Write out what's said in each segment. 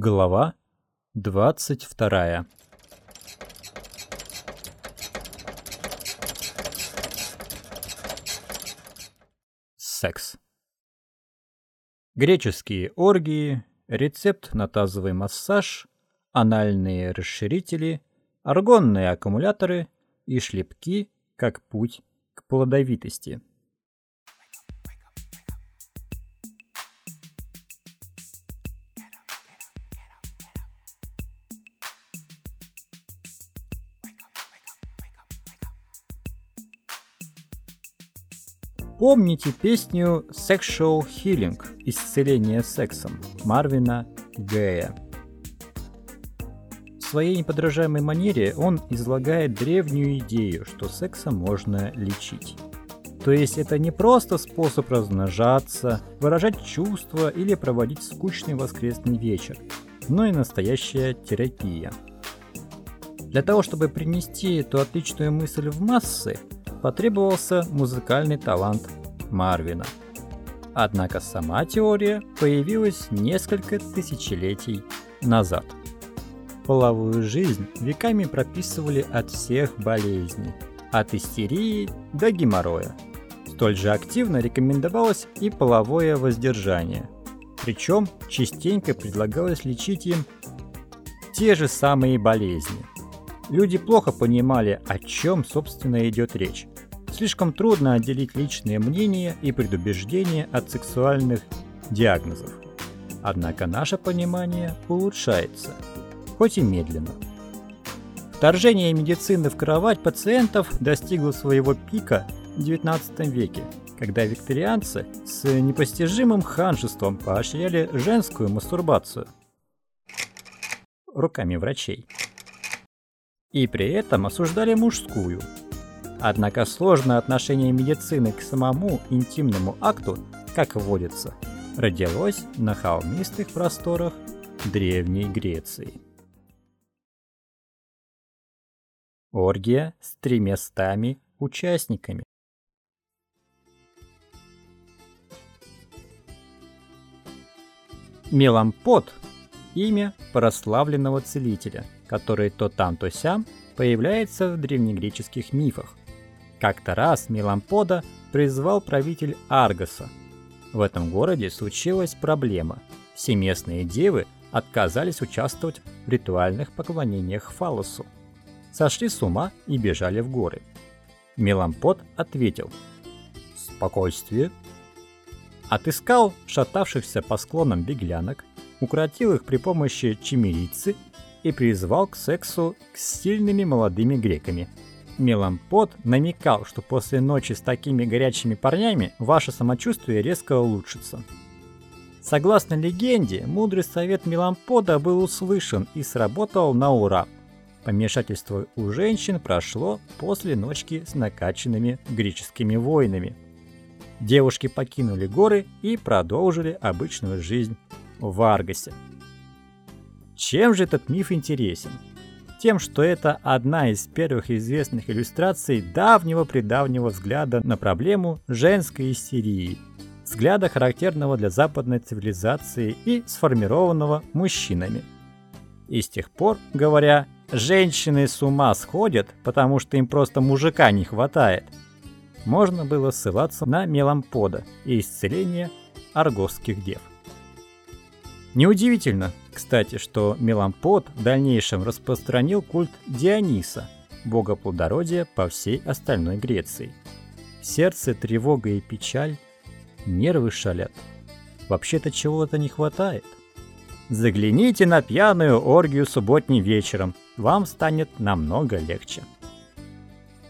Глава 22 Секс Греческие оргии, рецепт на тазовый массаж, анальные расширители, аргонные аккумуляторы и шлепки как путь к плодовитости. Помните песню Sexual Healing – исцеление сексом Марвина Гея? В своей неподражаемой манере он излагает древнюю идею, что сексом можно лечить. То есть это не просто способ размножаться, выражать чувства или проводить скучный воскресный вечер, но и настоящая терапия. Для того, чтобы принести эту отличную мысль в массы, потребовался музыкальный талант Марвина. Однако сама теория появилась несколько тысячелетий назад. Половую жизнь веками прописывали от всех болезней, от истерии до геморроя. Столь же активно рекомендовалось и половое воздержание. Причем частенько предлагалось лечить им те же самые болезни – Люди плохо понимали, о чем, собственно, идет речь. Слишком трудно отделить личные мнения и предубеждения от сексуальных диагнозов. Однако наше понимание улучшается, хоть и медленно. Вторжение медицины в кровать пациентов достигло своего пика в XIX веке, когда викторианцы с непостижимым ханжеством поощряли женскую мастурбацию руками врачей и при этом осуждали мужскую. Однако сложное отношение медицины к самому интимному акту, как водится, родилось на холмистых просторах Древней Греции. Оргия с тремястами участниками. Мелампот – имя прославленного целителя – который то там, то сям появляется в древнегреческих мифах. Как-то раз Мелампода призвал правитель Аргоса. В этом городе случилась проблема. Все местные девы отказались участвовать в ритуальных поклонениях фалосу. Сошли с ума и бежали в горы. Мелампод ответил «Спокойствие». Отыскал шатавшихся по склонам беглянок, укротил их при помощи чимерицы и призвал к сексу с сильными молодыми греками. Мелампот намекал, что после ночи с такими горячими парнями ваше самочувствие резко улучшится. Согласно легенде, мудрый совет Мелампода был услышан и сработал на ура. Помешательство у женщин прошло после ночки с накачанными греческими воинами. Девушки покинули горы и продолжили обычную жизнь в Аргасе. Чем же этот миф интересен? Тем, что это одна из первых известных иллюстраций давнего-предавнего взгляда на проблему женской истерии, взгляда, характерного для западной цивилизации и сформированного мужчинами. И с тех пор, говоря, женщины с ума сходят, потому что им просто мужика не хватает, можно было ссылаться на мелампода и исцеление аргосских дев. Неудивительно, кстати, что Мелампод в дальнейшем распространил культ Диониса, бога плодородия по всей остальной Греции. сердце тревога и печаль, нервы шалят. Вообще-то чего-то не хватает. Загляните на пьяную оргию субботним вечером, вам станет намного легче.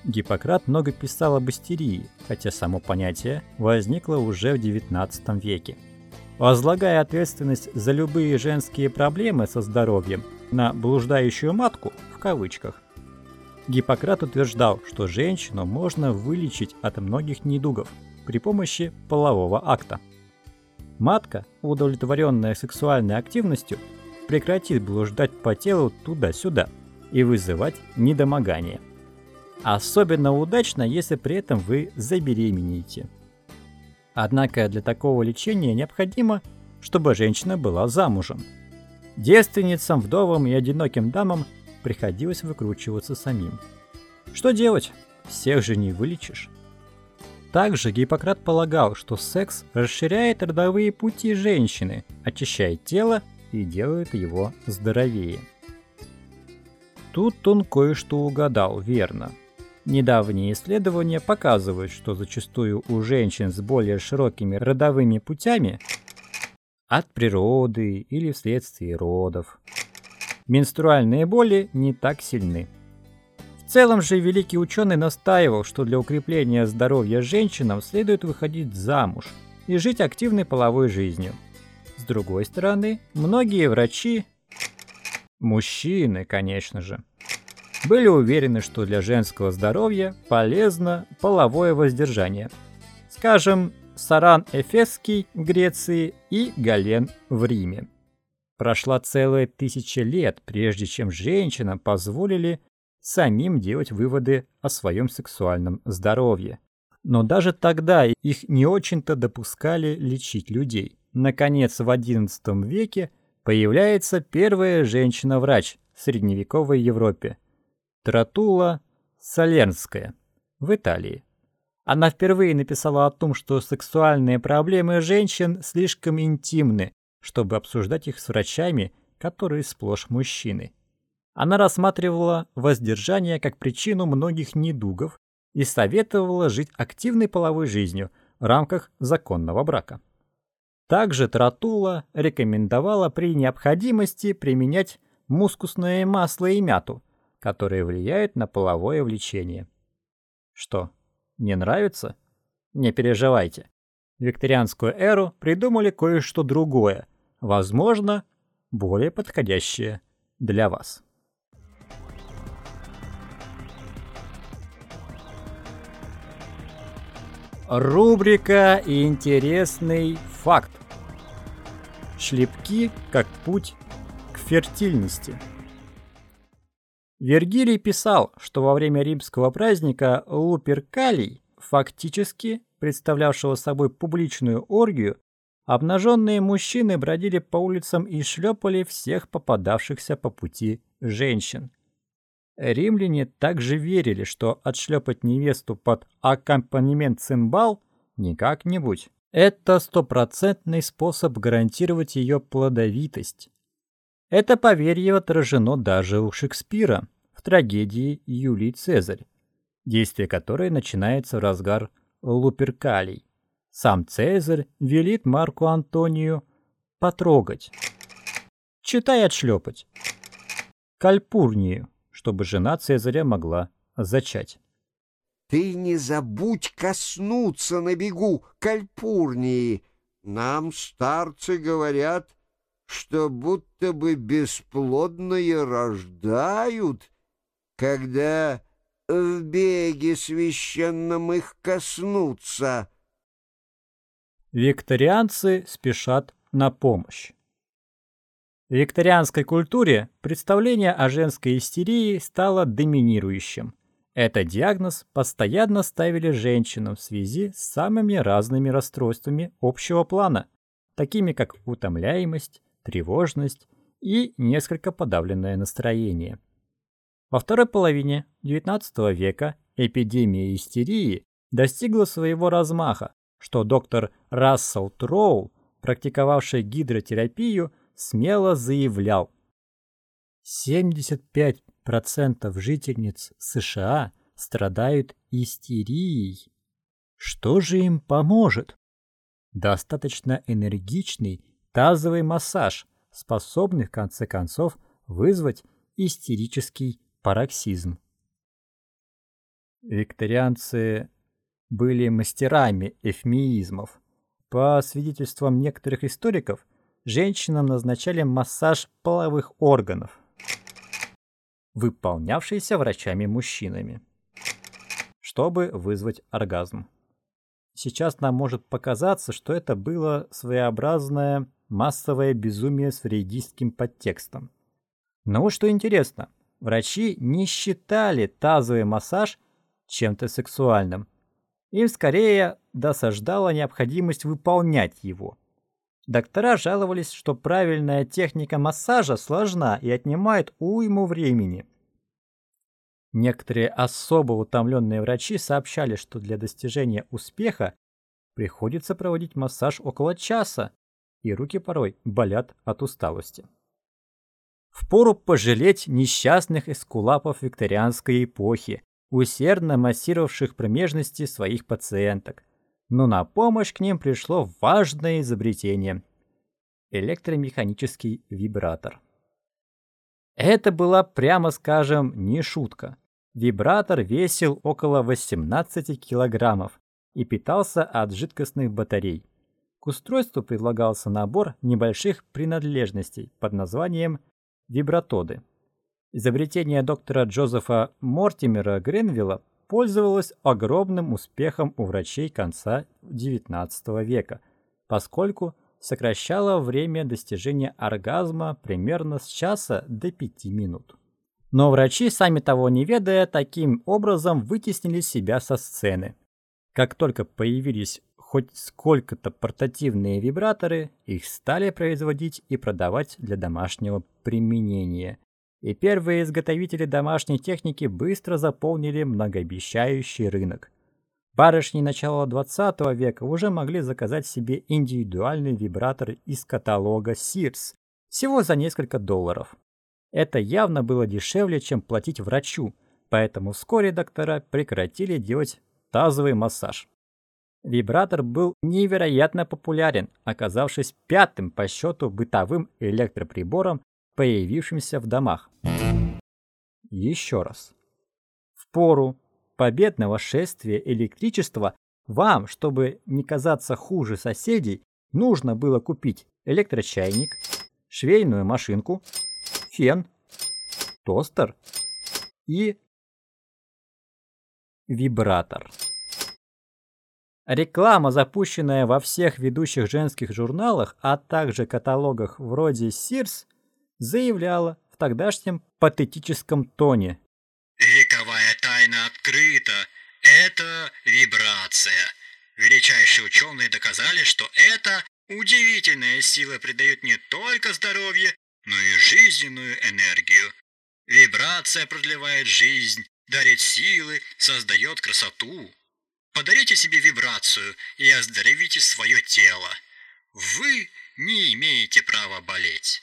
Гиппократ много писал об истерии, хотя само понятие возникло уже в XIX веке – возлагая ответственность за любые женские проблемы со здоровьем на блуждающую матку в кавычках. Гиппократ утверждал, что женщину можно вылечить от многих недугов при помощи полового акта. Матка, удовлетворенная сексуальной активностью, прекратит блуждать по телу туда-сюда и вызывать недомогание. Особенно удачно, если при этом вы забеременеете – Однако для такого лечения необходимо, чтобы женщина была замужем. Девственницам, вдовам и одиноким дамам приходилось выкручиваться самим. Что делать? Всех же не вылечишь. Также Гиппократ полагал, что секс расширяет родовые пути женщины, очищает тело и делает его здоровее. Тут он кое-что угадал верно. Недавние исследования показывают, что зачастую у женщин с более широкими родовыми путями от природы или вследствие родов менструальные боли не так сильны. В целом же великий ученый настаивал, что для укрепления здоровья женщинам следует выходить замуж и жить активной половой жизнью. С другой стороны, многие врачи, мужчины, конечно же, были уверены, что для женского здоровья полезно половое воздержание. Скажем, Саран Эфесский в Греции и Гален в Риме. Прошла целая тысяча лет, прежде чем женщинам позволили самим делать выводы о своем сексуальном здоровье. Но даже тогда их не очень-то допускали лечить людей. Наконец, в XI веке появляется первая женщина-врач в средневековой Европе – Тратула Салернская в Италии. Она впервые написала о том, что сексуальные проблемы женщин слишком интимны, чтобы обсуждать их с врачами, которые сплошь мужчины. Она рассматривала воздержание как причину многих недугов и советовала жить активной половой жизнью в рамках законного брака. Также Тратула рекомендовала при необходимости применять мускусное масло и мяту, которые влияют на половое влечение. Что, не нравится? Не переживайте. В викторианскую эру придумали кое-что другое, возможно, более подходящее для вас. Рубрика «Интересный факт». Шлепки как путь к фертильности. Вергилий писал, что во время римского праздника Луперкалий, фактически представлявшего собой публичную оргию, обнаженные мужчины бродили по улицам и шлепали всех попадавшихся по пути женщин. Римляне также верили, что отшлепать невесту под аккомпанемент цимбал не как-нибудь. Это стопроцентный способ гарантировать ее плодовитость. Это поверье отражено даже у Шекспира в трагедии Юлий Цезарь, действие которой начинается в разгар Луперкалий. Сам Цезарь велит Марку Антонию потрогать, читай отшлепать, Кальпурнию, чтобы жена Цезаря могла зачать. Ты не забудь коснуться на бегу Кальпурнии. Нам старцы говорят, что будто бы бесплодные рождают, когда в беге священном их коснутся. Викторианцы спешат на помощь. В викторианской культуре представление о женской истерии стало доминирующим. Этот диагноз постоянно ставили женщинам в связи с самыми разными расстройствами общего плана, такими как утомляемость, тревожность и несколько подавленное настроение. Во второй половине XIX века эпидемия истерии достигла своего размаха, что доктор Рассел Троул, практиковавший гидротерапию, смело заявлял. 75% жительниц США страдают истерией. Что же им поможет? Достаточно энергичный тазовый массаж, способный в конце концов вызвать истерический пароксизм. Викторианцы были мастерами эфемизмов. По свидетельствам некоторых историков, женщинам назначали массаж половых органов, выполнявшийся врачами-мужчинами, чтобы вызвать оргазм. Сейчас нам может показаться, что это было своеобразное массовое безумие с фрейдистским подтекстом. Но вот что интересно, врачи не считали тазовый массаж чем-то сексуальным – им скорее досаждала необходимость выполнять его. Доктора жаловались, что правильная техника массажа сложна и отнимает уйму времени. Некоторые особо утомленные врачи сообщали, что для достижения успеха приходится проводить массаж около часа, и руки порой болят от усталости. Впору пожалеть несчастных эскулапов викторианской эпохи, усердно массировавших промежности своих пациенток. Но на помощь к ним пришло важное изобретение – электромеханический вибратор. Это была, прямо скажем, не шутка. Вибратор весил около 18 килограммов и питался от жидкостных батарей. Устройству предлагался набор небольших принадлежностей под названием вибратоды. Изобретение доктора Джозефа Мортимера Гренвилла пользовалось огромным успехом у врачей конца XIX века, поскольку сокращало время достижения оргазма примерно с часа до пяти минут. Но врачи, сами того не ведая, таким образом вытеснили себя со сцены. Как только появились хоть сколько-то портативные вибраторы, их стали производить и продавать для домашнего применения. И первые изготовители домашней техники быстро заполнили многообещающий рынок. Барышни начала 20 века уже могли заказать себе индивидуальный вибратор из каталога Sears всего за несколько долларов. Это явно было дешевле, чем платить врачу, поэтому вскоре доктора прекратили делать тазовый массаж. Вибратор был невероятно популярен, оказавшись пятым по счету бытовым электроприбором, появившимся в домах. Еще раз. В пору победного шествия электричества вам, чтобы не казаться хуже соседей, нужно было купить электрочайник, швейную машинку, фен, тостер и вибратор. Реклама, запущенная во всех ведущих женских журналах, а также каталогах вроде Sears, заявляла в тогдашнем патетическом тоне. «Вековая тайна открыта. Это вибрация. Величайшие ученые доказали, что эта удивительная сила придает не только здоровье, но и жизненную энергию. Вибрация продлевает жизнь, дарит силы, создает красоту. Подарите себе вибрацию и оздоровите свое тело. Вы не имеете права болеть.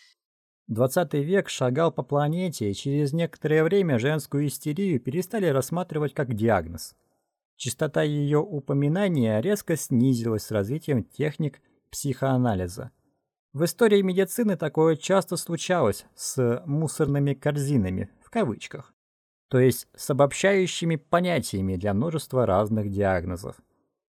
20 век шагал по планете, и через некоторое время женскую истерию перестали рассматривать как диагноз. Частота ее упоминания резко снизилась с развитием техник психоанализа. В истории медицины такое часто случалось с «мусорными корзинами» в кавычках то есть с обобщающими понятиями для множества разных диагнозов.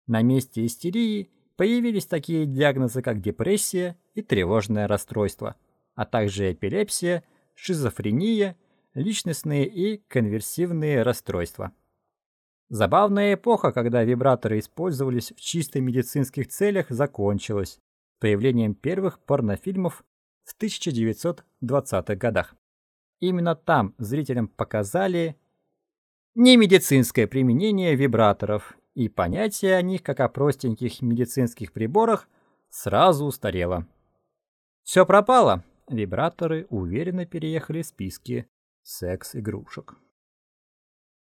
На месте истерии появились такие диагнозы, как депрессия и тревожное расстройство, а также эпилепсия, шизофрения, личностные и конверсивные расстройства. Забавная эпоха, когда вибраторы использовались в чисто медицинских целях, закончилась появлением первых порнофильмов в 1920-х годах. Именно там зрителям показали немедицинское применение вибраторов, и понятие о них, как о простеньких медицинских приборах, сразу устарело. Все пропало. Вибраторы уверенно переехали в списки секс-игрушек.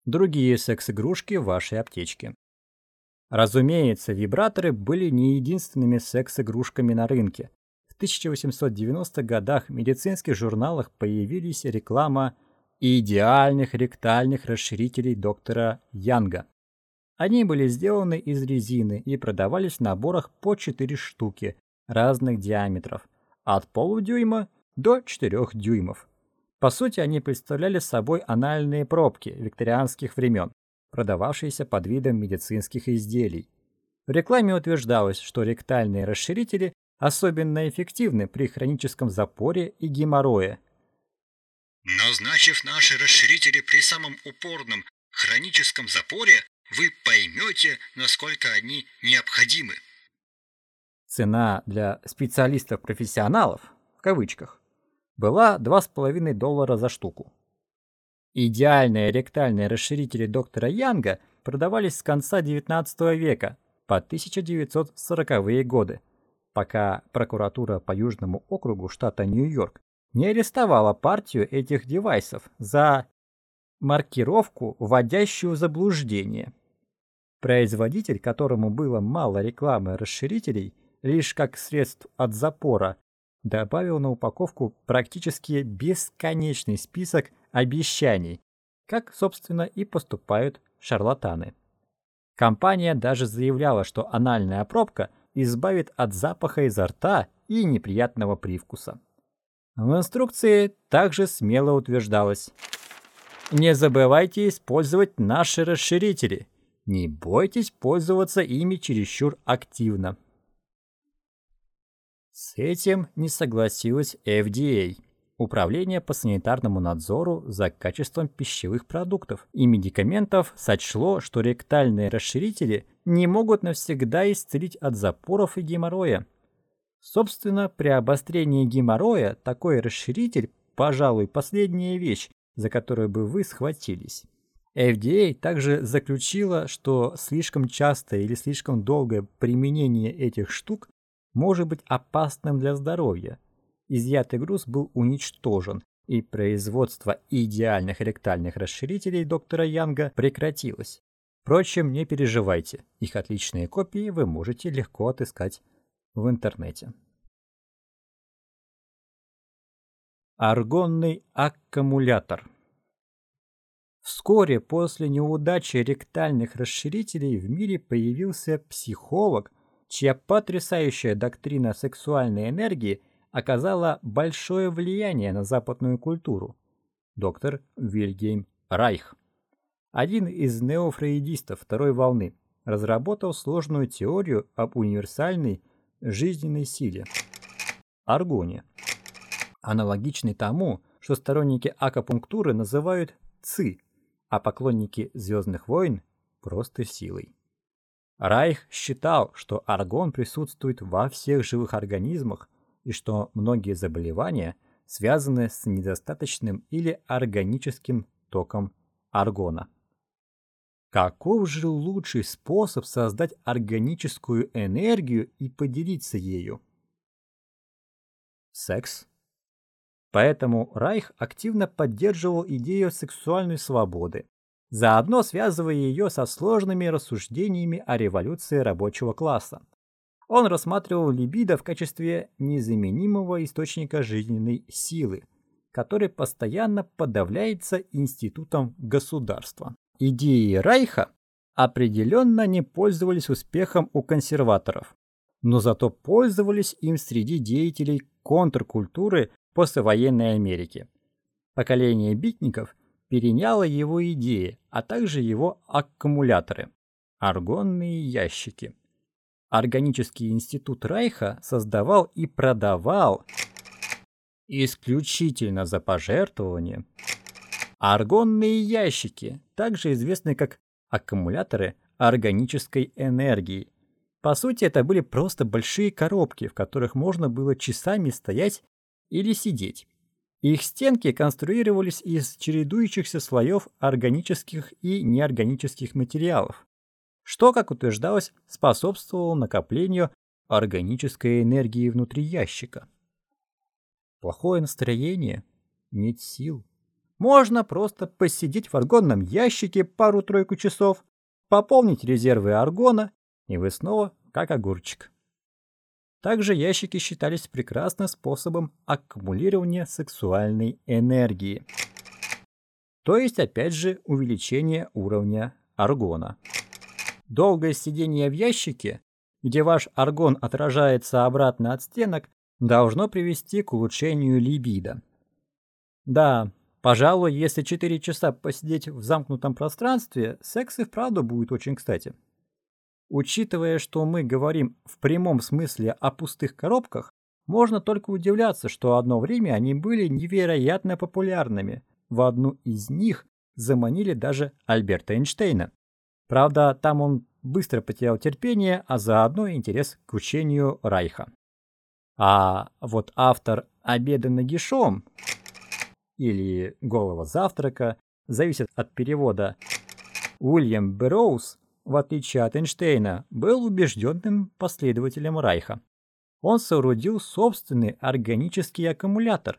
Другие секс-игрушки в вашей аптечке. Разумеется, вибраторы были не единственными секс-игрушками на рынке. 1890-х годах в медицинских журналах появились реклама идеальных ректальных расширителей доктора Янга. Они были сделаны из резины и продавались в наборах по 4 штуки разных диаметров, от полудюйма до 4 дюймов. По сути, они представляли собой анальные пробки викторианских времен, продававшиеся под видом медицинских изделий. В рекламе утверждалось, что ректальные расширители особенно эффективны при хроническом запоре и геморрое. Назначив наши расширители при самом упорном хроническом запоре, вы поймете, насколько они необходимы. Цена для специалистов-профессионалов, в кавычках, была 2,5 доллара за штуку. Идеальные ректальные расширители доктора Янга продавались с конца XIX века по 1940-е годы пока прокуратура по Южному округу штата Нью-Йорк не арестовала партию этих девайсов за маркировку, вводящую в заблуждение. Производитель, которому было мало рекламы расширителей, лишь как средств от запора, добавил на упаковку практически бесконечный список обещаний, как, собственно, и поступают шарлатаны. Компания даже заявляла, что анальная пробка избавит от запаха изо рта и неприятного привкуса. В инструкции также смело утверждалось «Не забывайте использовать наши расширители. Не бойтесь пользоваться ими чересчур активно». С этим не согласилась FDA, Управление по санитарному надзору за качеством пищевых продуктов и медикаментов сочло, что ректальные расширители не могут навсегда исцелить от запоров и геморроя. Собственно, при обострении геморроя такой расширитель, пожалуй, последняя вещь, за которую бы вы схватились. FDA также заключила, что слишком частое или слишком долгое применение этих штук может быть опасным для здоровья. Изъятый груз был уничтожен, и производство идеальных ректальных расширителей доктора Янга прекратилось. Впрочем, не переживайте, их отличные копии вы можете легко отыскать в интернете. Аргонный аккумулятор Вскоре после неудачи ректальных расширителей в мире появился психолог, чья потрясающая доктрина сексуальной энергии оказала большое влияние на западную культуру. Доктор Вильгельм Райх, один из неофрейдистов второй волны, разработал сложную теорию об универсальной жизненной силе – аргоне, аналогичной тому, что сторонники акупунктуры называют ци, а поклонники «Звездных войн» – просто силой. Райх считал, что аргон присутствует во всех живых организмах и что многие заболевания связаны с недостаточным или органическим током аргона. Каков же лучший способ создать органическую энергию и поделиться ею? Секс. Поэтому Райх активно поддерживал идею сексуальной свободы, заодно связывая ее со сложными рассуждениями о революции рабочего класса. Он рассматривал либидо в качестве незаменимого источника жизненной силы, который постоянно подавляется институтом государства. Идеи Райха определенно не пользовались успехом у консерваторов, но зато пользовались им среди деятелей контркультуры послевоенной Америки. Поколение битников переняло его идеи, а также его аккумуляторы – аргонные ящики. Органический институт Райха создавал и продавал исключительно за пожертвования аргонные ящики, также известные как аккумуляторы органической энергии. По сути, это были просто большие коробки, в которых можно было часами стоять или сидеть. Их стенки конструировались из чередующихся слоев органических и неорганических материалов, что, как утверждалось, способствовало накоплению органической энергии внутри ящика. Плохое настроение, нет сил. Можно просто посидеть в аргонном ящике пару-тройку часов, пополнить резервы аргона, и вы снова как огурчик. Также ящики считались прекрасным способом аккумулирования сексуальной энергии. То есть, опять же, увеличение уровня аргона. Долгое сидение в ящике, где ваш аргон отражается обратно от стенок, должно привести к улучшению либидо. Да, пожалуй, если 4 часа посидеть в замкнутом пространстве, секс и вправду будет очень кстати. Учитывая, что мы говорим в прямом смысле о пустых коробках, можно только удивляться, что одно время они были невероятно популярными. В одну из них заманили даже Альберта Эйнштейна. Правда, там он быстро потерял терпение, а заодно интерес к учению Райха. А вот автор «Обеда нагишом» или «Голого завтрака» зависит от перевода. Уильям Берроуз в отличие от Эйнштейна, был убежденным последователем Райха. он соорудил собственный органический аккумулятор.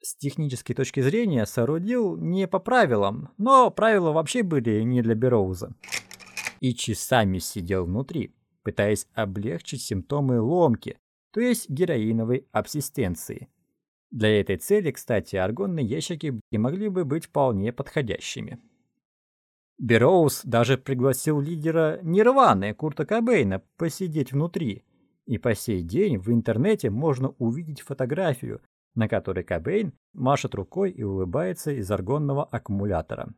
С технической точки зрения соорудил не по правилам, но правила вообще были не для Бероуза. И часами сидел внутри, пытаясь облегчить симптомы ломки, то есть героиновой абсистенции. Для этой цели, кстати, аргонные ящики могли бы быть вполне подходящими. Бероуз даже пригласил лидера Нирваны Курта Кобейна посидеть внутри, и по сей день в интернете можно увидеть фотографию, на которой Кобейн машет рукой и улыбается из аргонного аккумулятора.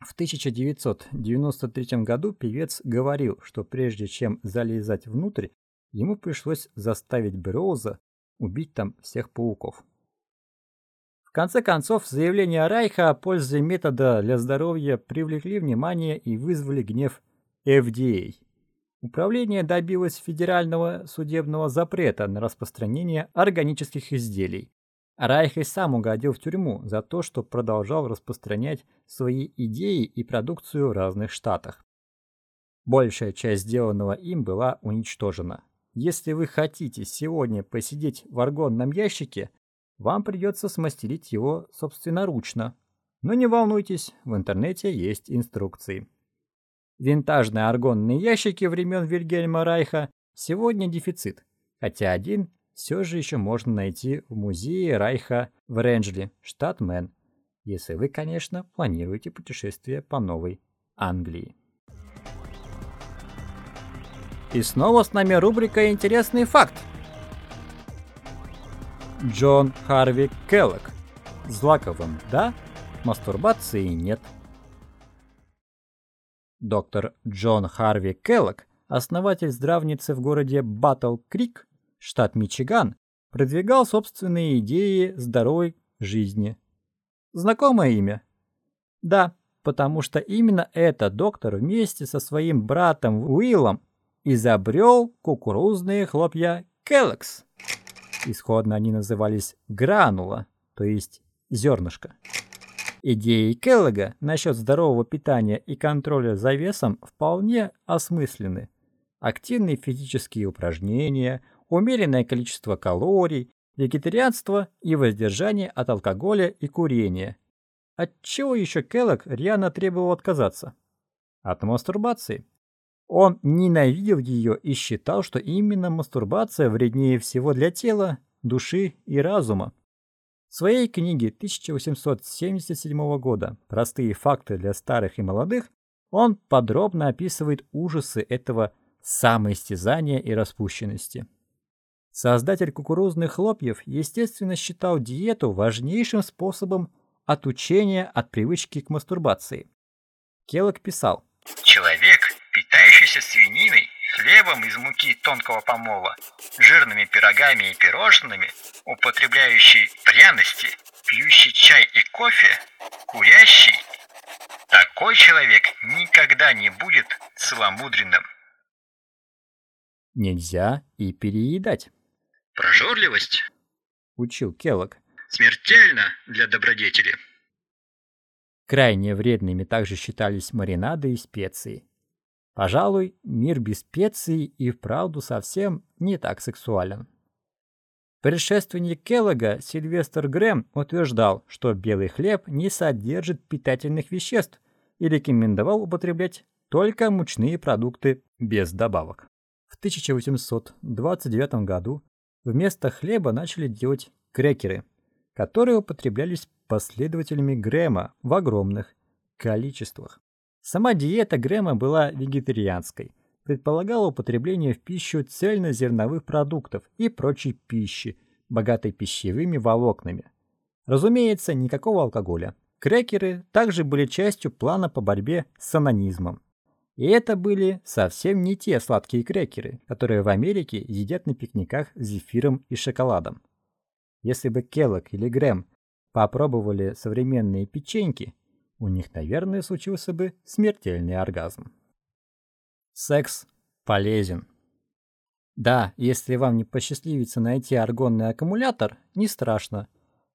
В 1993 году певец говорил, что прежде чем залезать внутрь, ему пришлось заставить Бероуза убить там всех пауков. В конце концов, заявления Райха о пользе метода для здоровья привлекли внимание и вызвали гнев FDA. Управление добилось федерального судебного запрета на распространение органических изделий. Райх и сам угодил в тюрьму за то, что продолжал распространять свои идеи и продукцию в разных штатах. Большая часть сделанного им была уничтожена. Если вы хотите сегодня посидеть в аргонном ящике, вам придется смастерить его собственноручно. Но не волнуйтесь, в интернете есть инструкции. Винтажные аргонные ящики времен Вильгельма Райха сегодня дефицит, хотя один все же еще можно найти в музее Райха в Ренджли, штат Мэн, если вы, конечно, планируете путешествие по Новой Англии. И снова с нами рубрика «Интересный факт». Джон Харви Келлог. Злаковым «да», мастурбации «нет». Доктор Джон Харви Келлог, основатель здравницы в городе Баттл-Крик, штат Мичиган, продвигал собственные идеи здоровой жизни. Знакомое имя? Да, потому что именно этот доктор вместе со своим братом Уиллом изобрел кукурузные хлопья Kellogg's. Исходно они назывались гранула, то есть зернышко. Идеи Келлога насчет здорового питания и контроля за весом вполне осмысленны. Активные физические упражнения, умеренное количество калорий, вегетарианство и воздержание от алкоголя и курения. От чего еще Келлог рьяно требовал отказаться? От мастурбации. Он ненавидел ее и считал, что именно мастурбация вреднее всего для тела, души и разума. В своей книге 1877 года «Простые факты для старых и молодых» он подробно описывает ужасы этого самоистязания и распущенности. Создатель кукурузных хлопьев, естественно, считал диету важнейшим способом отучения от привычки к мастурбации. Келлог писал, «Человек, питающийся свининой, хлебом из муки тонкого помола, жирными пирогами и пирожными, употребляющий пряности, пьющий чай и кофе, курящий, такой человек никогда не будет целомудренным. Нельзя и переедать. Прожорливость, учил Келлог, смертельно для добродетели. Крайне вредными также считались маринады и специи. Пожалуй, мир без специй и вправду совсем не так сексуален. Предшественник Келлога Сильвестр Грэм утверждал, что белый хлеб не содержит питательных веществ и рекомендовал употреблять только мучные продукты без добавок. В 1829 году вместо хлеба начали делать крекеры, которые употреблялись последователями Грэма в огромных количествах. Сама диета Грэма была вегетарианской, предполагала употребление в пищу цельнозерновых продуктов и прочей пищи, богатой пищевыми волокнами. Разумеется, никакого алкоголя. Крекеры также были частью плана по борьбе с анонизмом. И это были совсем не те сладкие крекеры, которые в Америке едят на пикниках с зефиром и шоколадом. Если бы Келлог или Грэм попробовали современные печеньки, у них, наверное, случился бы смертельный оргазм. Секс полезен. Да, если вам не посчастливится найти аргонный аккумулятор, не страшно.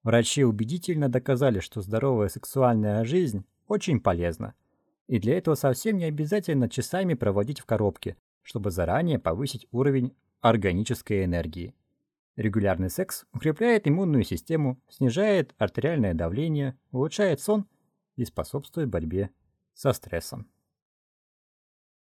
Врачи убедительно доказали, что здоровая сексуальная жизнь очень полезна. И для этого совсем не обязательно часами проводить в коробке, чтобы заранее повысить уровень органической энергии. Регулярный секс укрепляет иммунную систему, снижает артериальное давление, улучшает сон и способствует борьбе со стрессом.